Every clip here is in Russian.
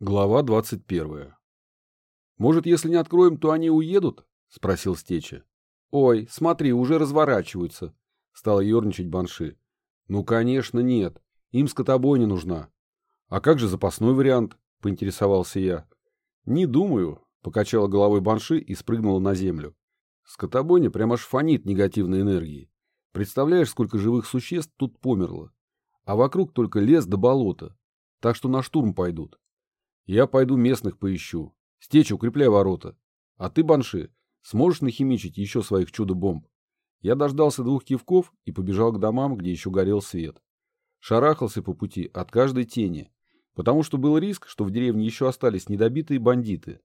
Глава 21. «Может, если не откроем, то они уедут?» — спросил Стеча. «Ой, смотри, уже разворачиваются», — стала ерничать Банши. «Ну, конечно, нет. Им скотобойня нужна». «А как же запасной вариант?» — поинтересовался я. «Не думаю», — покачала головой Банши и спрыгнула на землю. «Скотобойня прямо аж фонит негативной энергией. Представляешь, сколько живых существ тут померло? А вокруг только лес да болото. Так что на штурм пойдут. Я пойду местных поищу. Стечь, укрепляй ворота. А ты, Банши, сможешь нахимичить еще своих чудо-бомб? Я дождался двух кивков и побежал к домам, где еще горел свет. Шарахался по пути от каждой тени, потому что был риск, что в деревне еще остались недобитые бандиты.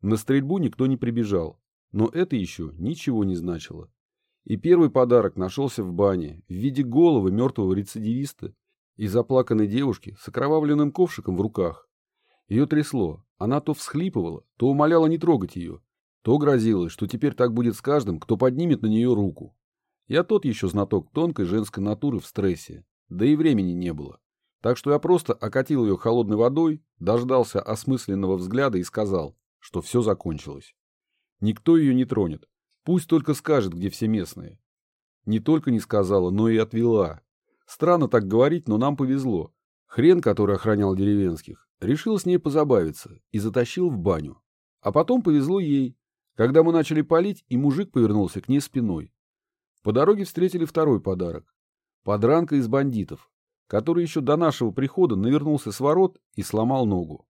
На стрельбу никто не прибежал, но это еще ничего не значило. И первый подарок нашелся в бане в виде головы мертвого рецидивиста и заплаканной девушки с окровавленным ковшиком в руках. Ее трясло. Она то всхлипывала, то умоляла не трогать ее, то грозилась, что теперь так будет с каждым, кто поднимет на нее руку. Я тот еще знаток тонкой женской натуры в стрессе, да и времени не было. Так что я просто окатил ее холодной водой, дождался осмысленного взгляда и сказал, что все закончилось. Никто ее не тронет. Пусть только скажет, где все местные. Не только не сказала, но и отвела. Странно так говорить, но нам повезло. Хрен, который охранял деревенских, решил с ней позабавиться и затащил в баню. А потом повезло ей, когда мы начали палить, и мужик повернулся к ней спиной. По дороге встретили второй подарок. Подранка из бандитов, который еще до нашего прихода навернулся с ворот и сломал ногу.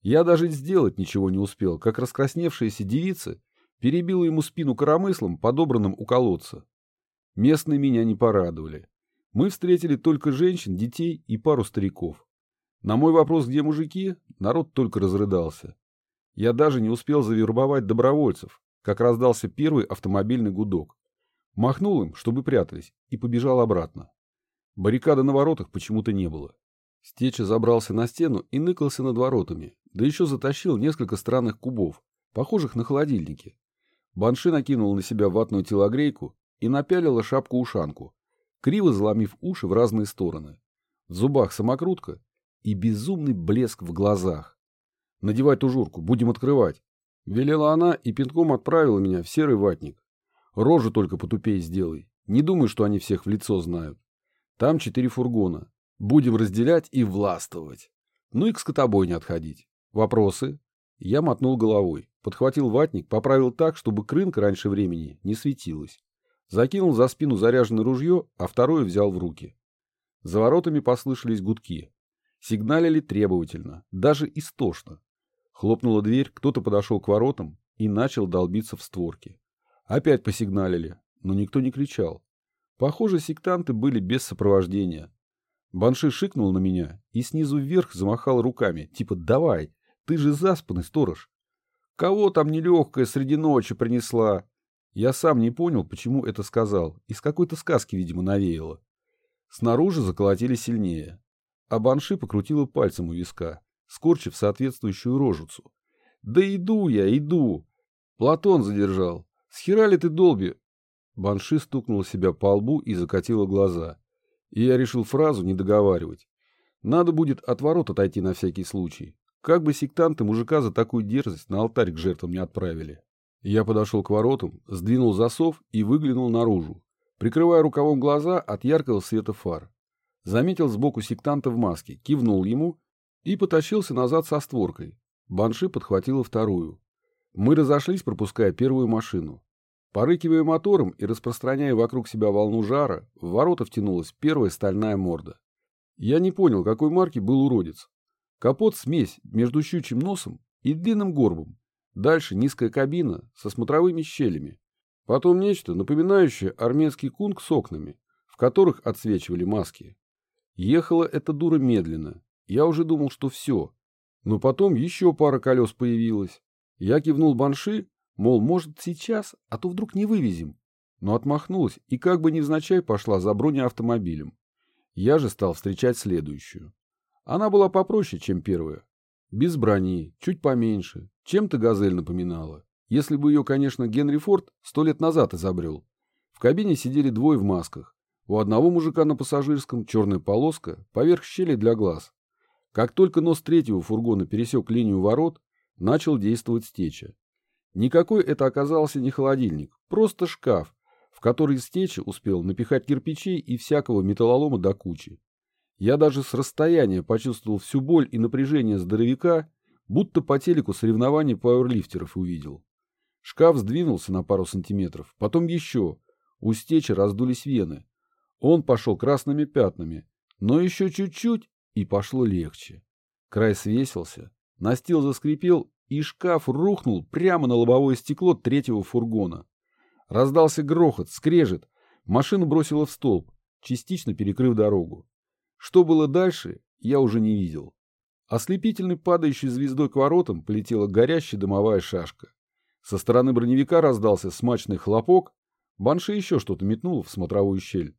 Я даже сделать ничего не успел, как раскрасневшаяся девица перебила ему спину коромыслом, подобранным у колодца. Местные меня не порадовали. Мы встретили только женщин, детей и пару стариков. На мой вопрос, где мужики, народ только разрыдался. Я даже не успел завербовать добровольцев, как раздался первый автомобильный гудок. Махнул им, чтобы прятались, и побежал обратно. Баррикады на воротах почему-то не было. Стеча забрался на стену и ныкался над воротами, да еще затащил несколько странных кубов, похожих на холодильники. Банши накинул на себя ватную телогрейку и напялила шапку-ушанку, криво заломив уши в разные стороны. В зубах самокрутка и безумный блеск в глазах. «Надевай тужурку, будем открывать», — велела она и пинком отправила меня в серый ватник. «Рожу только потупее сделай. Не думай, что они всех в лицо знают. Там четыре фургона. Будем разделять и властвовать. Ну и к скотобойне отходить. Вопросы?» Я мотнул головой, подхватил ватник, поправил так, чтобы крынка раньше времени не светилась. Закинул за спину заряженное ружье, а второе взял в руки. За воротами послышались гудки. Сигналили требовательно, даже истошно. Хлопнула дверь, кто-то подошел к воротам и начал долбиться в створки. Опять посигналили, но никто не кричал. Похоже, сектанты были без сопровождения. Банши шикнул на меня и снизу вверх замахал руками, типа «давай, ты же заспанный сторож». «Кого там нелегкая среди ночи принесла?» Я сам не понял, почему это сказал, из какой-то сказки, видимо, навеяло. Снаружи заколотили сильнее а Банши покрутила пальцем у виска, скорчив соответствующую рожицу. «Да иду я, иду!» Платон задержал. «Схера ли ты, долби?» Банши стукнула себя по лбу и закатила глаза. И я решил фразу не договаривать. Надо будет от ворот отойти на всякий случай. Как бы сектанты мужика за такую дерзость на алтарь к жертвам не отправили. Я подошел к воротам, сдвинул засов и выглянул наружу, прикрывая рукавом глаза от яркого света фар. Заметил сбоку сектанта в маске, кивнул ему и потащился назад со створкой. Банши подхватила вторую. Мы разошлись, пропуская первую машину. Порыкивая мотором и распространяя вокруг себя волну жара, в ворота втянулась первая стальная морда. Я не понял, какой марки был уродец. Капот – смесь между щучьим носом и длинным горбом. Дальше низкая кабина со смотровыми щелями. Потом нечто, напоминающее армянский кунг с окнами, в которых отсвечивали маски. Ехала эта дура медленно. Я уже думал, что все. Но потом еще пара колес появилась. Я кивнул банши, мол, может сейчас, а то вдруг не вывезем. Но отмахнулась и как бы невзначай пошла за бронеавтомобилем. Я же стал встречать следующую. Она была попроще, чем первая. Без брони, чуть поменьше, чем-то газель напоминала. Если бы ее, конечно, Генри Форд сто лет назад изобрел. В кабине сидели двое в масках. У одного мужика на пассажирском черная полоска поверх щели для глаз. Как только нос третьего фургона пересек линию ворот, начал действовать стеча. Никакой это оказался не холодильник, просто шкаф, в который стеча успел напихать кирпичей и всякого металлолома до кучи. Я даже с расстояния почувствовал всю боль и напряжение здоровяка, будто по телеку соревнований пауэрлифтеров увидел. Шкаф сдвинулся на пару сантиметров, потом еще. У стечи раздулись вены. Он пошел красными пятнами, но еще чуть-чуть, и пошло легче. Край свесился, настил заскрипел, и шкаф рухнул прямо на лобовое стекло третьего фургона. Раздался грохот, скрежет, машину бросило в столб, частично перекрыв дорогу. Что было дальше, я уже не видел. Ослепительной падающей звездой к воротам полетела горящая дымовая шашка. Со стороны броневика раздался смачный хлопок, Банши еще что-то метнуло в смотровую щель.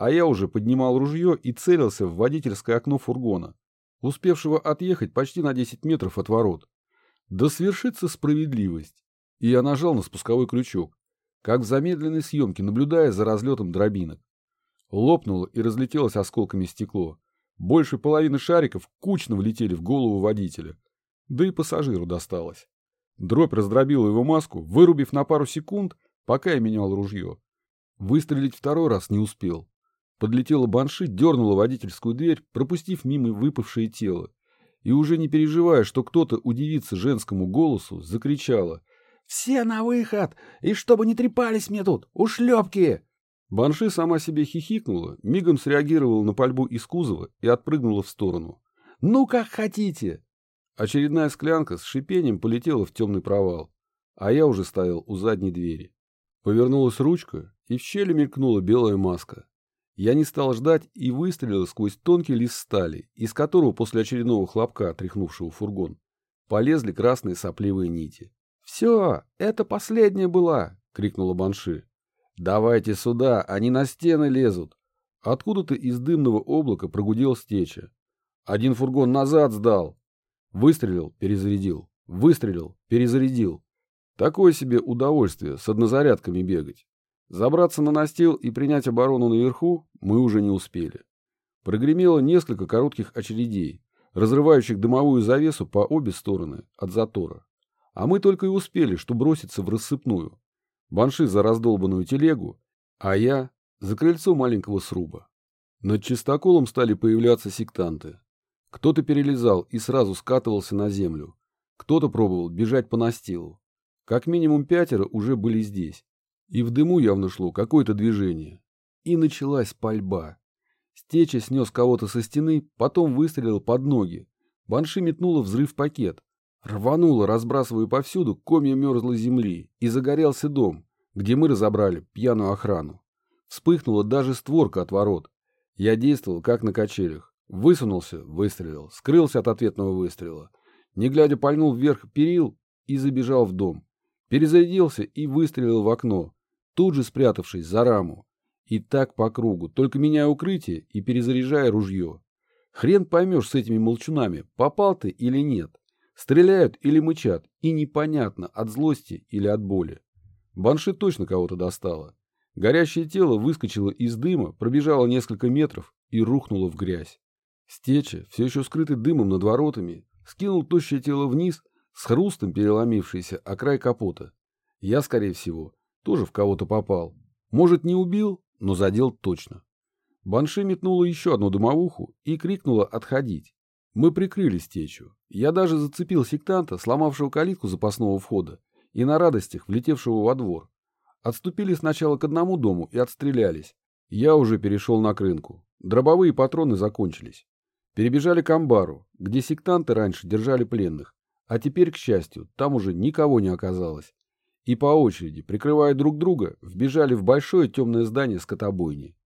А я уже поднимал ружье и целился в водительское окно фургона, успевшего отъехать почти на 10 метров от ворот. Да свершится справедливость. И я нажал на спусковой крючок, как в замедленной съемке, наблюдая за разлетом дробинок. Лопнуло и разлетелось осколками стекло. Больше половины шариков кучно влетели в голову водителя. Да и пассажиру досталось. Дробь раздробила его маску, вырубив на пару секунд, пока я менял ружье. Выстрелить второй раз не успел. Подлетела банши, дернула водительскую дверь, пропустив мимо выпавшее тело. И уже не переживая, что кто-то удивится женскому голосу, закричала. «Все на выход! И чтобы не трепались мне тут! Ушлепки!» Банши сама себе хихикнула, мигом среагировала на пальбу из кузова и отпрыгнула в сторону. «Ну, как хотите!» Очередная склянка с шипением полетела в темный провал, а я уже стоял у задней двери. Повернулась ручка, и в щели мелькнула белая маска. Я не стал ждать и выстрелил сквозь тонкий лист стали, из которого после очередного хлопка, тряхнувшего фургон, полезли красные сопливые нити. «Все, это последняя была!» — крикнула Банши. «Давайте сюда, они на стены лезут!» Откуда-то из дымного облака прогудел стеча. Один фургон назад сдал. Выстрелил, перезарядил. Выстрелил, перезарядил. Такое себе удовольствие с однозарядками бегать. Забраться на настил и принять оборону наверху мы уже не успели. Прогремело несколько коротких очередей, разрывающих дымовую завесу по обе стороны от затора. А мы только и успели, что броситься в рассыпную. Банши за раздолбанную телегу, а я за крыльцо маленького сруба. Над чистоколом стали появляться сектанты. Кто-то перелезал и сразу скатывался на землю. Кто-то пробовал бежать по настилу. Как минимум пятеро уже были здесь. И в дыму явно шло какое-то движение. И началась пальба. Стеча снес кого-то со стены, потом выстрелил под ноги. Банши метнула взрыв-пакет. Рвануло, разбрасывая повсюду комья мерзлой земли, и загорелся дом, где мы разобрали пьяную охрану. Вспыхнула даже створка от ворот. Я действовал, как на качелях. Высунулся, выстрелил, скрылся от ответного выстрела. Не глядя, пальнул вверх перил и забежал в дом. Перезарядился и выстрелил в окно, тут же спрятавшись за раму. И так по кругу, только меняя укрытие и перезаряжая ружье. Хрен поймешь с этими молчунами, попал ты или нет. Стреляют или мычат, и непонятно, от злости или от боли. Банши точно кого-то достало. Горящее тело выскочило из дыма, пробежало несколько метров и рухнуло в грязь. Стеча, все еще скрытый дымом над воротами, скинул тощее тело вниз, с хрустом переломившийся о край капота. Я, скорее всего, тоже в кого-то попал. Может, не убил, но задел точно. Банши метнула еще одну дымовуху и крикнула «отходить». Мы прикрыли стечу. Я даже зацепил сектанта, сломавшего калитку запасного входа, и на радостях влетевшего во двор. Отступили сначала к одному дому и отстрелялись. Я уже перешел на крынку. Дробовые патроны закончились. Перебежали к амбару, где сектанты раньше держали пленных, а теперь, к счастью, там уже никого не оказалось. И по очереди, прикрывая друг друга, вбежали в большое темное здание скотобойни.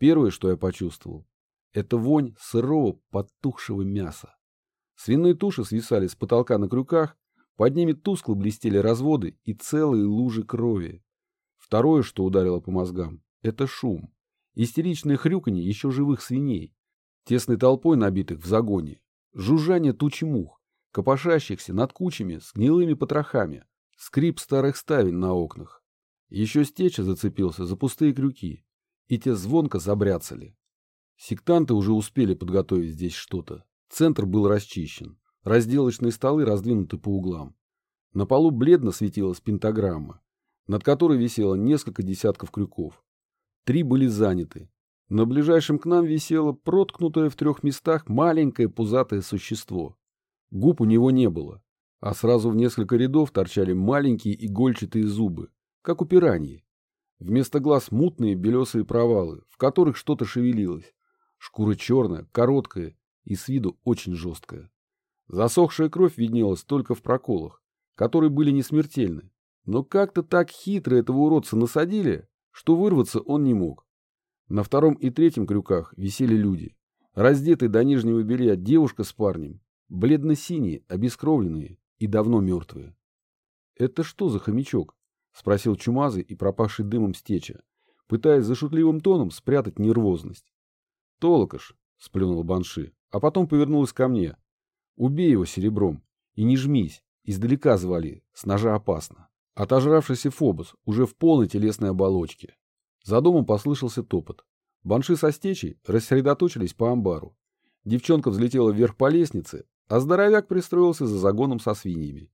Первое, что я почувствовал, это вонь сырого потухшего мяса. Свиные туши свисали с потолка на крюках, под ними тускло блестели разводы и целые лужи крови. Второе, что ударило по мозгам, это шум. Истеричное хрюканье еще живых свиней, тесной толпой набитых в загоне, жужжание тучи мух, копошащихся над кучами с гнилыми потрохами, скрип старых ставень на окнах. Еще стеча зацепился за пустые крюки, и те звонко забряцали. Сектанты уже успели подготовить здесь что-то. Центр был расчищен. Разделочные столы раздвинуты по углам. На полу бледно светилась пентаграмма, над которой висело несколько десятков крюков. Три были заняты. На ближайшем к нам висело проткнутое в трех местах маленькое пузатое существо. Губ у него не было, а сразу в несколько рядов торчали маленькие игольчатые зубы, как у пираньи. Вместо глаз мутные белесые провалы, в которых что-то шевелилось. Шкура черная, короткая и с виду очень жесткая. Засохшая кровь виднелась только в проколах, которые были не смертельны. Но как-то так хитро этого уродца насадили, что вырваться он не мог. На втором и третьем крюках висели люди. Раздетые до нижнего белья девушка с парнем, бледно-синие, обескровленные и давно мертвые. «Это что за хомячок?» — спросил Чумазый и пропавший дымом стеча, пытаясь за шутливым тоном спрятать нервозность. «Толокош», — сплюнул Банши, а потом повернулась ко мне. «Убей его серебром и не жмись, издалека звали, с ножа опасно». Отожравшийся Фобос уже в полной телесной оболочке. За домом послышался топот. Банши со стечей рассредоточились по амбару. Девчонка взлетела вверх по лестнице, а здоровяк пристроился за загоном со свиньями.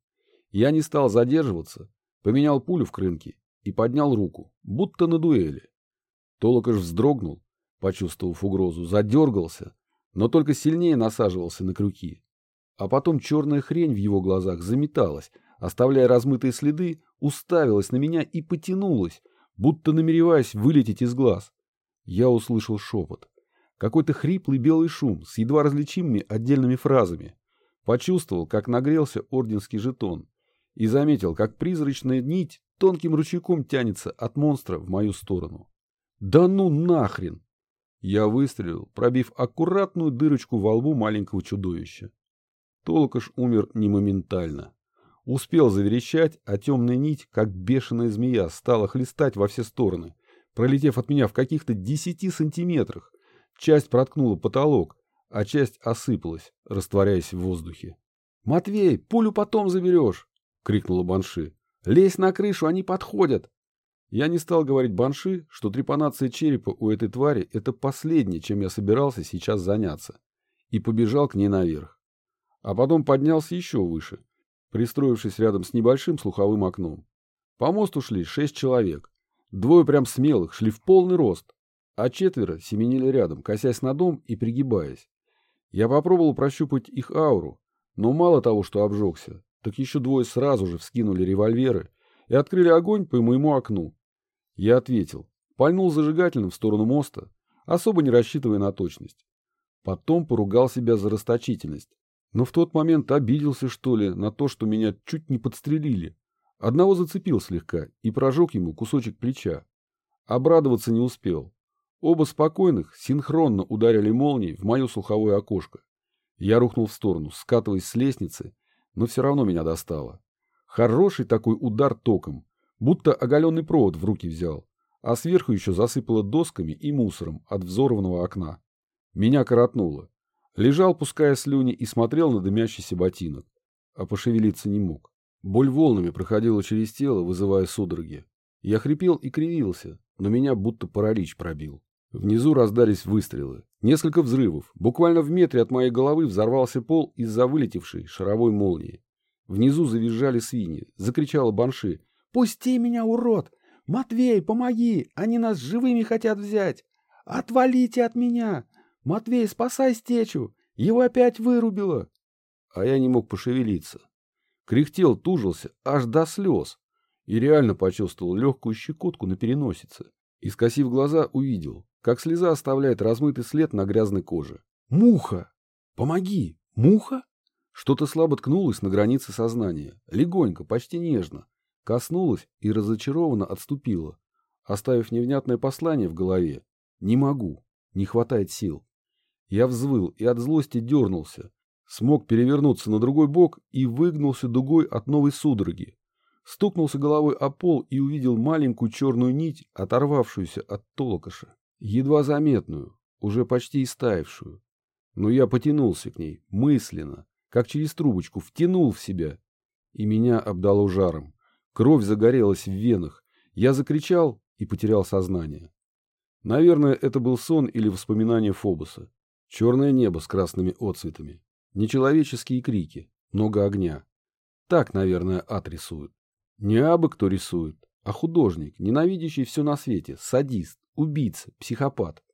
Я не стал задерживаться, поменял пулю в крынке и поднял руку, будто на дуэли. Толокош вздрогнул, почувствовав угрозу, задергался, но только сильнее насаживался на крюки. А потом черная хрень в его глазах заметалась, оставляя размытые следы, уставилась на меня и потянулась, будто намереваясь вылететь из глаз. Я услышал шепот. Какой-то хриплый белый шум с едва различимыми отдельными фразами. Почувствовал, как нагрелся орденский жетон. И заметил, как призрачная нить тонким ручейком тянется от монстра в мою сторону. «Да ну нахрен!» Я выстрелил, пробив аккуратную дырочку во лбу маленького чудовища. Толкаш умер не моментально. Успел заверещать, а темная нить, как бешеная змея, стала хлестать во все стороны, пролетев от меня в каких-то десяти сантиметрах. Часть проткнула потолок, а часть осыпалась, растворяясь в воздухе. «Матвей, пулю потом заберешь!» — крикнула Банши. «Лезь на крышу, они подходят!» Я не стал говорить Банши, что трепанация черепа у этой твари — это последнее, чем я собирался сейчас заняться, и побежал к ней наверх. А потом поднялся еще выше, пристроившись рядом с небольшим слуховым окном. По мосту шли шесть человек. Двое прям смелых, шли в полный рост, а четверо семенили рядом, косясь на дом и пригибаясь. Я попробовал прощупать их ауру, но мало того, что обжегся, так еще двое сразу же вскинули револьверы и открыли огонь по моему окну. Я ответил, пальнул зажигательным в сторону моста, особо не рассчитывая на точность. Потом поругал себя за расточительность, но в тот момент обиделся, что ли, на то, что меня чуть не подстрелили. Одного зацепил слегка и прожег ему кусочек плеча. Обрадоваться не успел. Оба спокойных синхронно ударили молнией в мое слуховое окошко. Я рухнул в сторону, скатываясь с лестницы, но все равно меня достало. Хороший такой удар током, будто оголенный провод в руки взял, а сверху еще засыпало досками и мусором от взорванного окна. Меня коротнуло. Лежал, пуская слюни, и смотрел на дымящийся ботинок. А пошевелиться не мог. Боль волнами проходила через тело, вызывая судороги. Я хрипел и кривился, но меня будто паралич пробил. Внизу раздались выстрелы. Несколько взрывов. Буквально в метре от моей головы взорвался пол из-за вылетевшей шаровой молнии. Внизу завизжали свиньи. Закричала Банши. «Пусти меня, урод! Матвей, помоги! Они нас живыми хотят взять! Отвалите от меня! «Матвей, спасай стечу! Его опять вырубило!» А я не мог пошевелиться. Кряхтел, тужился, аж до слез. И реально почувствовал легкую щекотку на переносице. И, скосив глаза, увидел, как слеза оставляет размытый след на грязной коже. «Муха! Помоги! Муха!» Что-то слабо ткнулось на границе сознания, легонько, почти нежно, коснулось и разочарованно отступило, оставив невнятное послание в голове. «Не могу, не хватает сил». Я взвыл и от злости дернулся. Смог перевернуться на другой бок и выгнулся дугой от новой судороги. Стукнулся головой о пол и увидел маленькую черную нить, оторвавшуюся от толокоша. Едва заметную, уже почти истаившую. Но я потянулся к ней, мысленно, как через трубочку, втянул в себя. И меня обдало жаром. Кровь загорелась в венах. Я закричал и потерял сознание. Наверное, это был сон или воспоминание Фобоса. Черное небо с красными отцветами. Нечеловеческие крики, много огня. Так, наверное, ад рисует. Не абы кто рисует, а художник, ненавидящий все на свете, садист, убийца, психопат.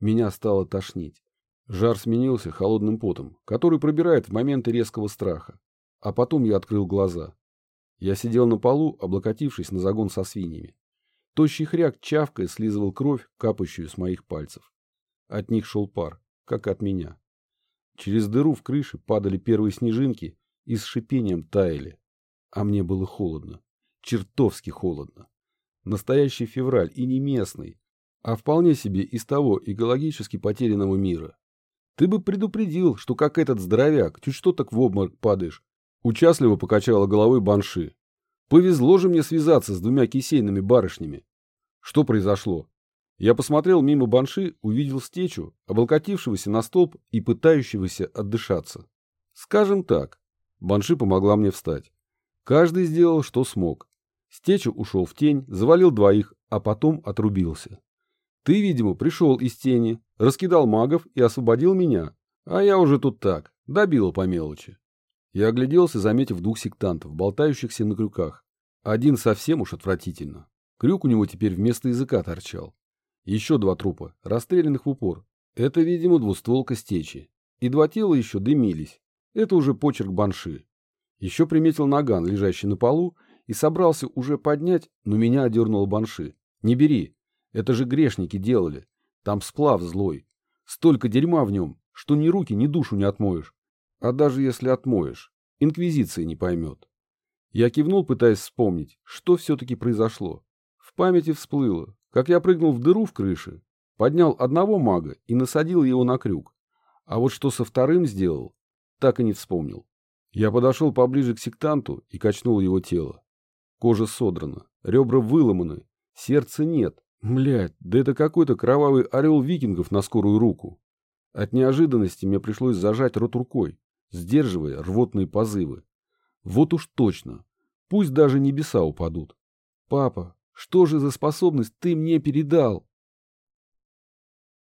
Меня стало тошнить. Жар сменился холодным потом, который пробирает в моменты резкого страха. А потом я открыл глаза. Я сидел на полу, облокотившись на загон со свиньями. Тощий хряк чавкой слизывал кровь, капающую с моих пальцев. От них шел пар, как от меня. Через дыру в крыше падали первые снежинки и с шипением таяли. А мне было холодно. Чертовски холодно. Настоящий февраль и не местный, а вполне себе из того экологически потерянного мира. Ты бы предупредил, что как этот здоровяк, чуть что так в обморок падаешь. Участливо покачала головой банши. Повезло же мне связаться с двумя кисейными барышнями. Что произошло? Я посмотрел мимо банши, увидел стечу, облокотившегося на столб и пытающегося отдышаться. Скажем так, банши помогла мне встать. Каждый сделал, что смог. Стечу ушел в тень, завалил двоих, а потом отрубился. Ты, видимо, пришел из тени, раскидал магов и освободил меня, а я уже тут так, добил по мелочи. Я огляделся, заметив двух сектантов, болтающихся на крюках. Один совсем уж отвратительно. Крюк у него теперь вместо языка торчал. Еще два трупа, расстрелянных в упор. Это, видимо, двустволка стечи. И два тела еще дымились. Это уже почерк банши. Еще приметил наган, лежащий на полу, и собрался уже поднять, но меня одернула банши. Не бери. Это же грешники делали. Там сплав злой. Столько дерьма в нем, что ни руки, ни душу не отмоешь. А даже если отмоешь, инквизиция не поймет. Я кивнул, пытаясь вспомнить, что все-таки произошло. В памяти всплыло, как я прыгнул в дыру в крыше, поднял одного мага и насадил его на крюк. А вот что со вторым сделал, так и не вспомнил. Я подошел поближе к сектанту и качнул его тело. Кожа содрана, ребра выломаны, сердца нет. Блядь, да это какой-то кровавый орел викингов на скорую руку. От неожиданности мне пришлось зажать рот рукой, сдерживая рвотные позывы. Вот уж точно, пусть даже небеса упадут. Папа, что же за способность ты мне передал?